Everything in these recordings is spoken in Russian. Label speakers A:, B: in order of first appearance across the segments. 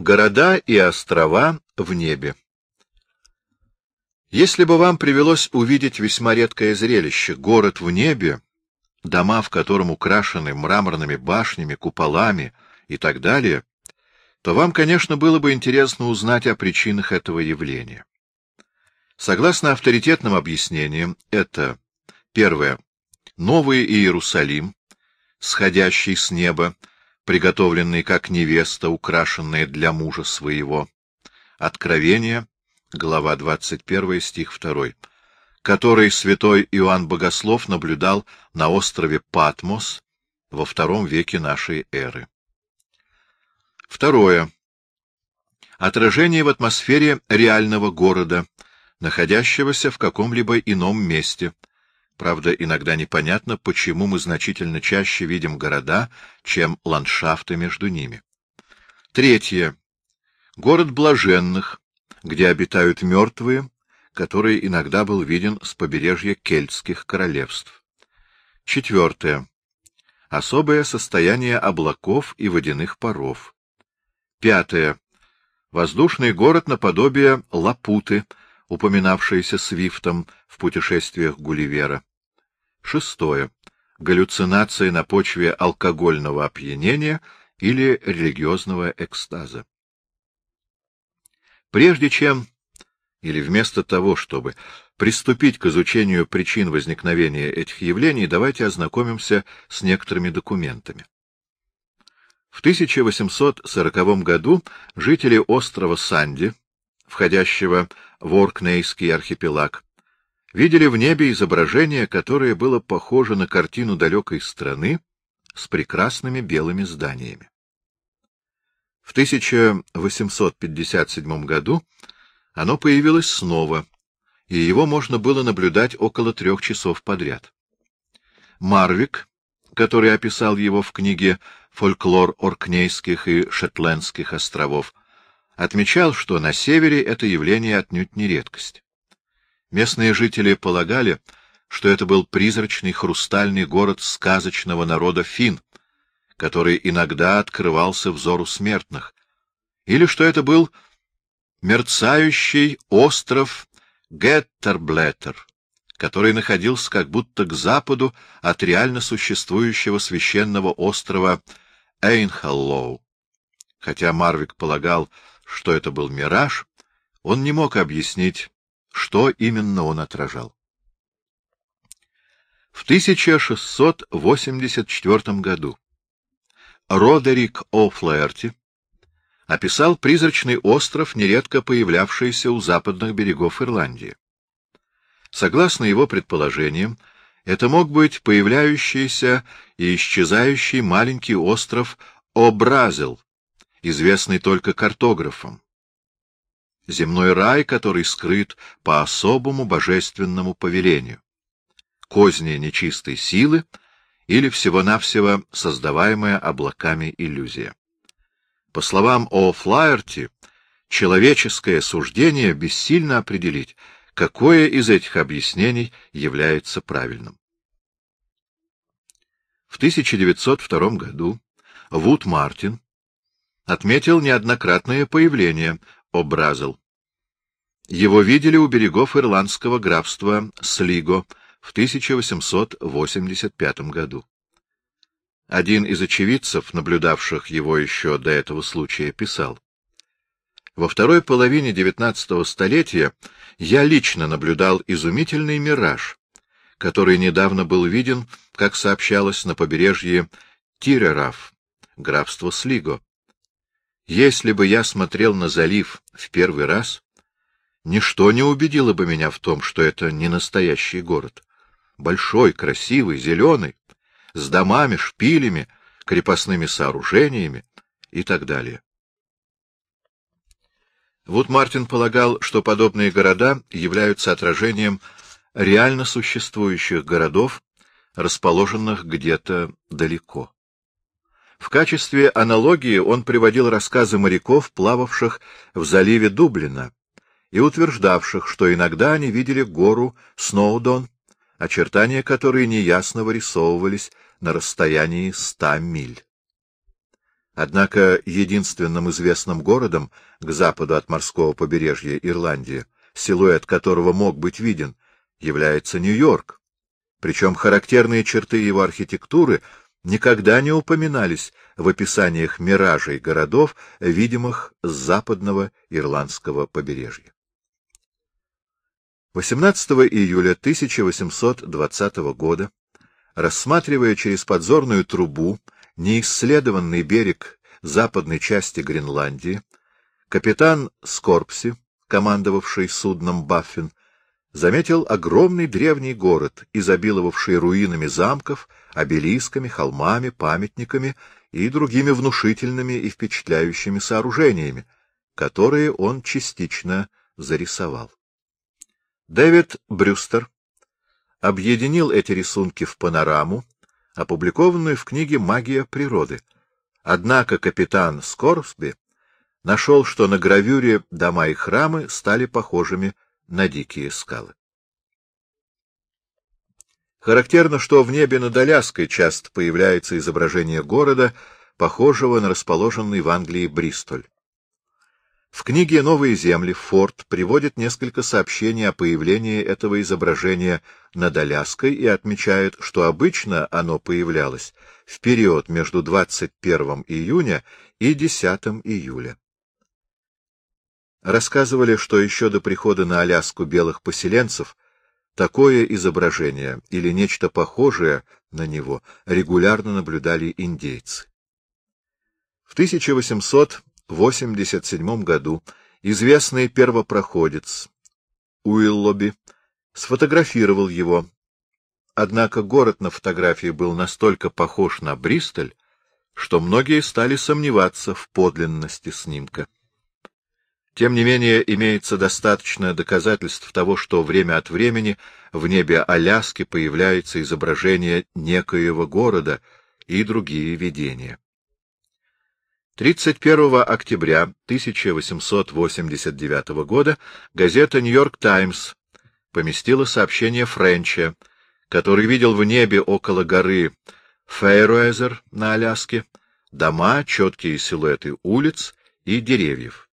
A: Города и острова в небе Если бы вам привелось увидеть весьма редкое зрелище — город в небе, дома в котором украшены мраморными башнями, куполами и так далее, то вам, конечно, было бы интересно узнать о причинах этого явления. Согласно авторитетным объяснениям, это, первое, Новый Иерусалим, сходящий с неба, приготовленный как невеста, украшенная для мужа своего. Откровение, глава 21, стих 2, который святой Иоанн Богослов наблюдал на острове Патмос во втором веке нашей эры. Второе. Отражение в атмосфере реального города, находящегося в каком-либо ином месте, Правда, иногда непонятно, почему мы значительно чаще видим города, чем ландшафты между ними. Третье. Город блаженных, где обитают мертвые, который иногда был виден с побережья кельтских королевств. Четвертое. Особое состояние облаков и водяных паров. Пятое. Воздушный город наподобие Лапуты, упоминавшийся Свифтом в путешествиях Гулливера. Шестое. Галлюцинации на почве алкогольного опьянения или религиозного экстаза. Прежде чем, или вместо того, чтобы приступить к изучению причин возникновения этих явлений, давайте ознакомимся с некоторыми документами. В 1840 году жители острова Санди, входящего в Оркнейский архипелаг, видели в небе изображение, которое было похоже на картину далекой страны с прекрасными белыми зданиями. В 1857 году оно появилось снова, и его можно было наблюдать около трех часов подряд. Марвик, который описал его в книге «Фольклор Оркнейских и Шетландских островов», отмечал, что на севере это явление отнюдь не редкость. Местные жители полагали, что это был призрачный хрустальный город сказочного народа фин, который иногда открывался взору смертных, или что это был мерцающий остров Геттерблеттер, который находился как будто к западу от реально существующего священного острова Эйнхаллоу. Хотя Марвик полагал, что это был мираж, он не мог объяснить, что именно он отражал. В 1684 году Родерик О'Флаерти описал призрачный остров, нередко появлявшийся у западных берегов Ирландии. Согласно его предположениям, это мог быть появляющийся и исчезающий маленький остров О'Бразел, известный только картографам земной рай, который скрыт по особому божественному повелению, козни нечистой силы или всего-навсего создаваемая облаками иллюзия. По словам О. Флаерти, человеческое суждение бессильно определить, какое из этих объяснений является правильным. В 1902 году Вуд Мартин отметил неоднократное появление Образил. Его видели у берегов ирландского графства Слиго в 1885 году. Один из очевидцев, наблюдавших его еще до этого случая, писал. Во второй половине XIX столетия я лично наблюдал изумительный мираж, который недавно был виден, как сообщалось, на побережье Тирераф, графство Слиго. Если бы я смотрел на залив в первый раз, ничто не убедило бы меня в том, что это не настоящий город. Большой, красивый, зеленый, с домами, шпилями, крепостными сооружениями и так далее. Вот Мартин полагал, что подобные города являются отражением реально существующих городов, расположенных где-то далеко. В качестве аналогии он приводил рассказы моряков, плававших в заливе Дублина, и утверждавших, что иногда они видели гору Сноудон, очертания которой неясно вырисовывались на расстоянии ста миль. Однако единственным известным городом к западу от морского побережья Ирландии, силуэт которого мог быть виден, является Нью-Йорк. Причем характерные черты его архитектуры никогда не упоминались в описаниях миражей городов, видимых с западного ирландского побережья. 18 июля 1820 года, рассматривая через подзорную трубу неисследованный берег западной части Гренландии, капитан Скорпси, командовавший судном «Баффин», заметил огромный древний город, изобиловавший руинами замков, обелисками, холмами, памятниками и другими внушительными и впечатляющими сооружениями, которые он частично зарисовал. Дэвид Брюстер объединил эти рисунки в панораму, опубликованную в книге «Магия природы». Однако капитан Скорсби нашел, что на гравюре дома и храмы стали похожими на дикие скалы. Характерно, что в небе над Аляской часто появляется изображение города, похожего на расположенный в Англии Бристоль. В книге «Новые земли» Форд приводит несколько сообщений о появлении этого изображения над Аляской и отмечает, что обычно оно появлялось в период между 21 июня и 10 июля. Рассказывали, что еще до прихода на Аляску белых поселенцев такое изображение или нечто похожее на него регулярно наблюдали индейцы. В 1887 году известный первопроходец Уиллоби сфотографировал его, однако город на фотографии был настолько похож на Бристоль, что многие стали сомневаться в подлинности снимка. Тем не менее, имеется достаточно доказательств того, что время от времени в небе Аляски появляется изображение некоего города и другие видения. 31 октября 1889 года газета «Нью-Йорк Таймс» поместила сообщение Френча, который видел в небе около горы Фейруэзер на Аляске дома, четкие силуэты улиц и деревьев.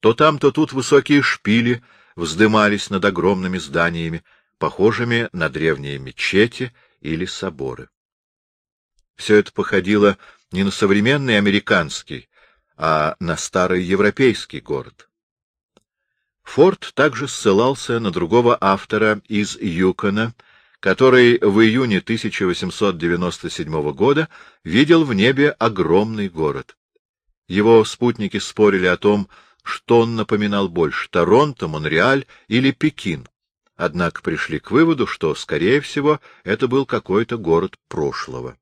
A: То там, то тут высокие шпили вздымались над огромными зданиями, похожими на древние мечети или соборы. Все это походило не на современный американский, а на старый европейский город. Форд также ссылался на другого автора из Юкона, который в июне 1897 года видел в небе огромный город. Его спутники спорили о том, что он напоминал больше — Торонто, Монреаль или Пекин. Однако пришли к выводу, что, скорее всего, это был какой-то город прошлого.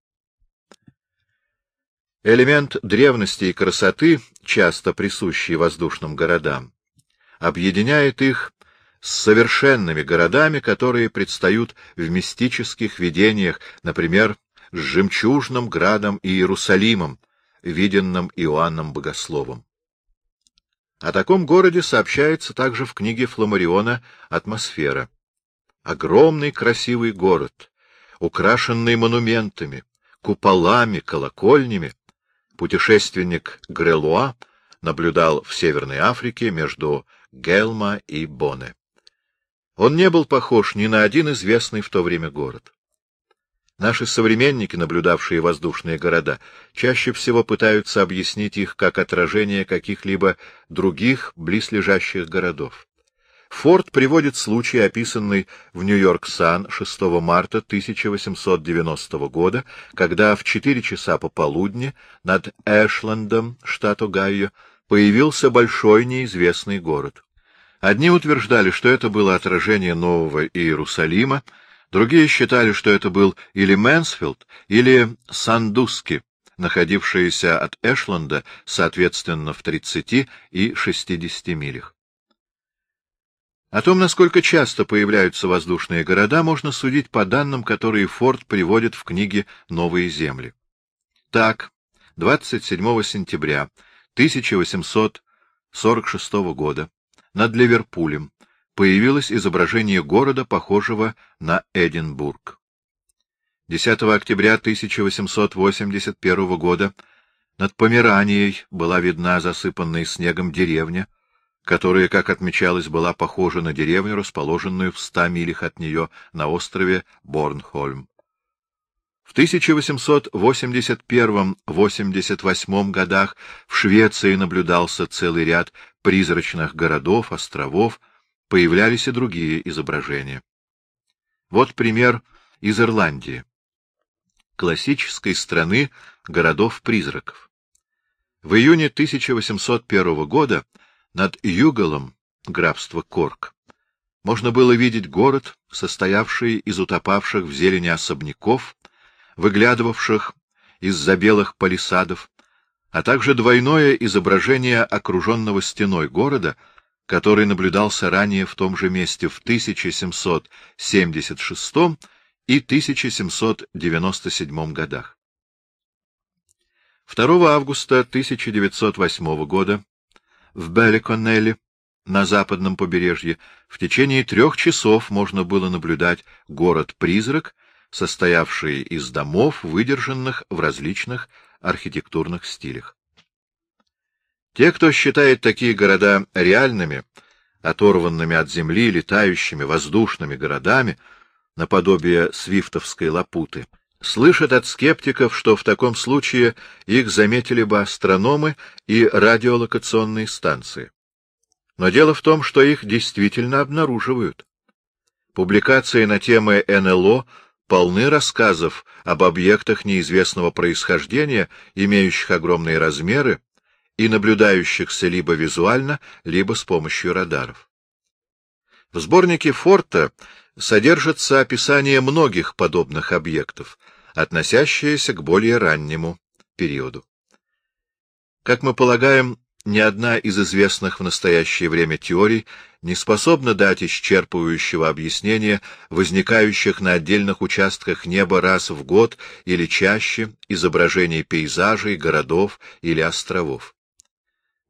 A: Элемент древности и красоты, часто присущий воздушным городам, объединяет их с совершенными городами, которые предстают в мистических видениях, например, с жемчужным градом Иерусалимом, виденным Иоанном Богословом. О таком городе сообщается также в книге Фламариона «Атмосфера». Огромный красивый город, украшенный монументами, куполами, колокольнями, путешественник Грелуа наблюдал в Северной Африке между Гелма и Боне. Он не был похож ни на один известный в то время город. Наши современники, наблюдавшие воздушные города, чаще всего пытаются объяснить их как отражение каких-либо других близлежащих городов. Форд приводит случай, описанный в Нью-Йорк Сан 6 марта 1890 года, когда в 4 часа пополудни над Эшландом, штат Огайо, появился большой неизвестный город. Одни утверждали, что это было отражение Нового Иерусалима, Другие считали, что это был или Мэнсфилд, или Сандуски, находившиеся от Эшланда, соответственно, в 30 и 60 милях. О том, насколько часто появляются воздушные города, можно судить по данным, которые Форд приводит в книге «Новые земли». Так, 27 сентября 1846 года над Ливерпулем появилось изображение города, похожего на Эдинбург. 10 октября 1881 года Над Померанией была видна засыпанная снегом деревня, которая, как отмечалось, была похожа на деревню, расположенную в ста милях от нее на острове Борнхольм. В 1881-88 годах в Швеции наблюдался целый ряд призрачных городов, островов, появлялись и другие изображения. Вот пример из Ирландии, классической страны городов-призраков. В июне 1801 года над Юголом, графство Корк, можно было видеть город, состоявший из утопавших в зелени особняков, выглядывавших из-за белых палисадов, а также двойное изображение окруженного стеной города, который наблюдался ранее в том же месте в 1776 и 1797 годах. 2 августа 1908 года в Белликоннелле на западном побережье в течение трех часов можно было наблюдать город-призрак, состоявшие из домов, выдержанных в различных архитектурных стилях. Те, кто считает такие города реальными, оторванными от земли, летающими воздушными городами, наподобие свифтовской лапуты, слышат от скептиков, что в таком случае их заметили бы астрономы и радиолокационные станции. Но дело в том, что их действительно обнаруживают. Публикации на темы НЛО полны рассказов об объектах неизвестного происхождения, имеющих огромные размеры и наблюдающихся либо визуально, либо с помощью радаров. В сборнике Форта содержится описание многих подобных объектов, относящиеся к более раннему периоду. Как мы полагаем, ни одна из известных в настоящее время теорий не способна дать исчерпывающего объяснения возникающих на отдельных участках неба раз в год или чаще изображений пейзажей, городов или островов.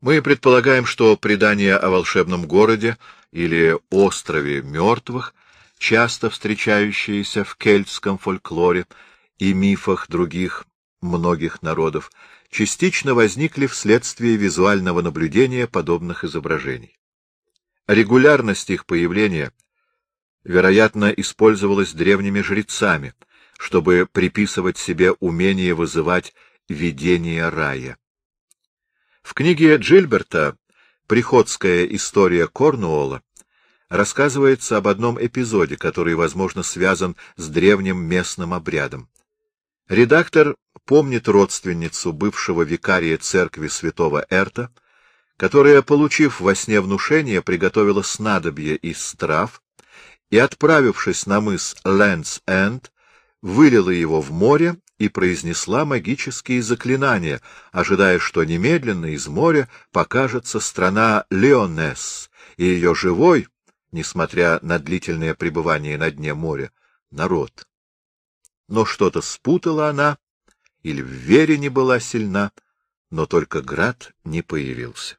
A: Мы предполагаем, что предания о волшебном городе или острове мертвых, часто встречающиеся в кельтском фольклоре и мифах других многих народов, частично возникли вследствие визуального наблюдения подобных изображений. Регулярность их появления, вероятно, использовалась древними жрецами, чтобы приписывать себе умение вызывать видение рая. В книге Джильберта «Приходская история Корнуолла» рассказывается об одном эпизоде, который, возможно, связан с древним местным обрядом. Редактор помнит родственницу бывшего викария церкви святого Эрта, которая, получив во сне внушение, приготовила снадобье из трав и, отправившись на мыс Лэндс-Энд, вылила его в море и произнесла магические заклинания, ожидая, что немедленно из моря покажется страна Леонес и ее живой, несмотря на длительное пребывание на дне моря, народ но что-то спутала она, или в вере не была сильна, но только град не появился.